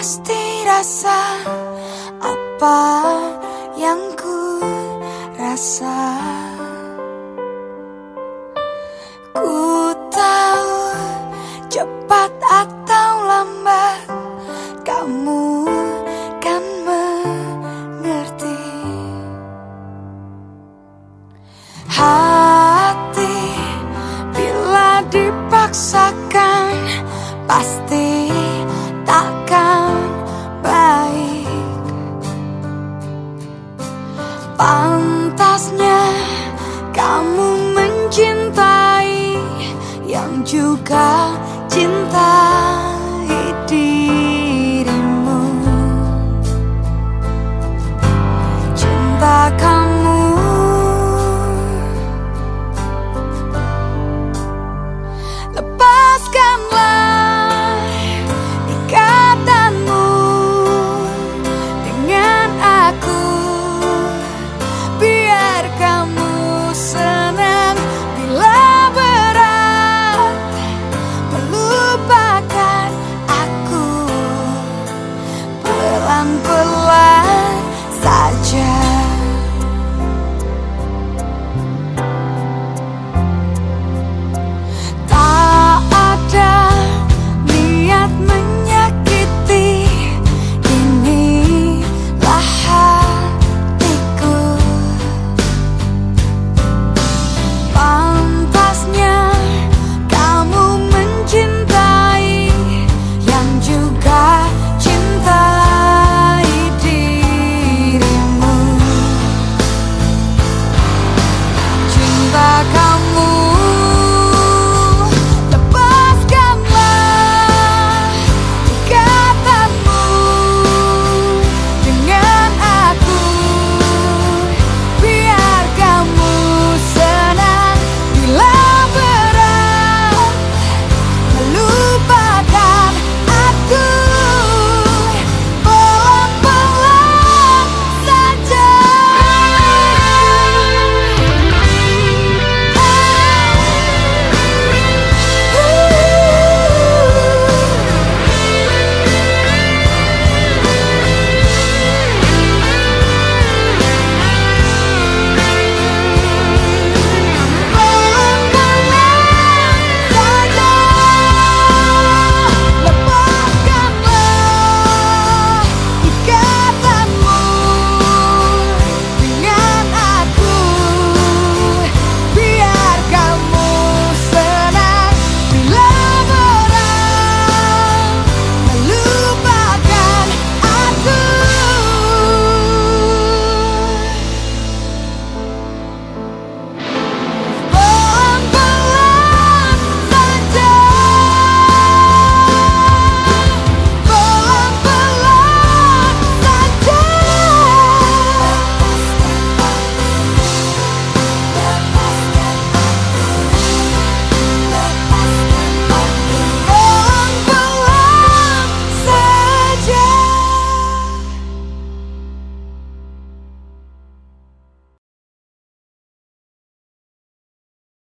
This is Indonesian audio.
Pasti rasa apa yang ku rasa? Ku tahu cepat atau lambat Kamu kan mengerti. Hati bila dipaksakan Pasti juga cinta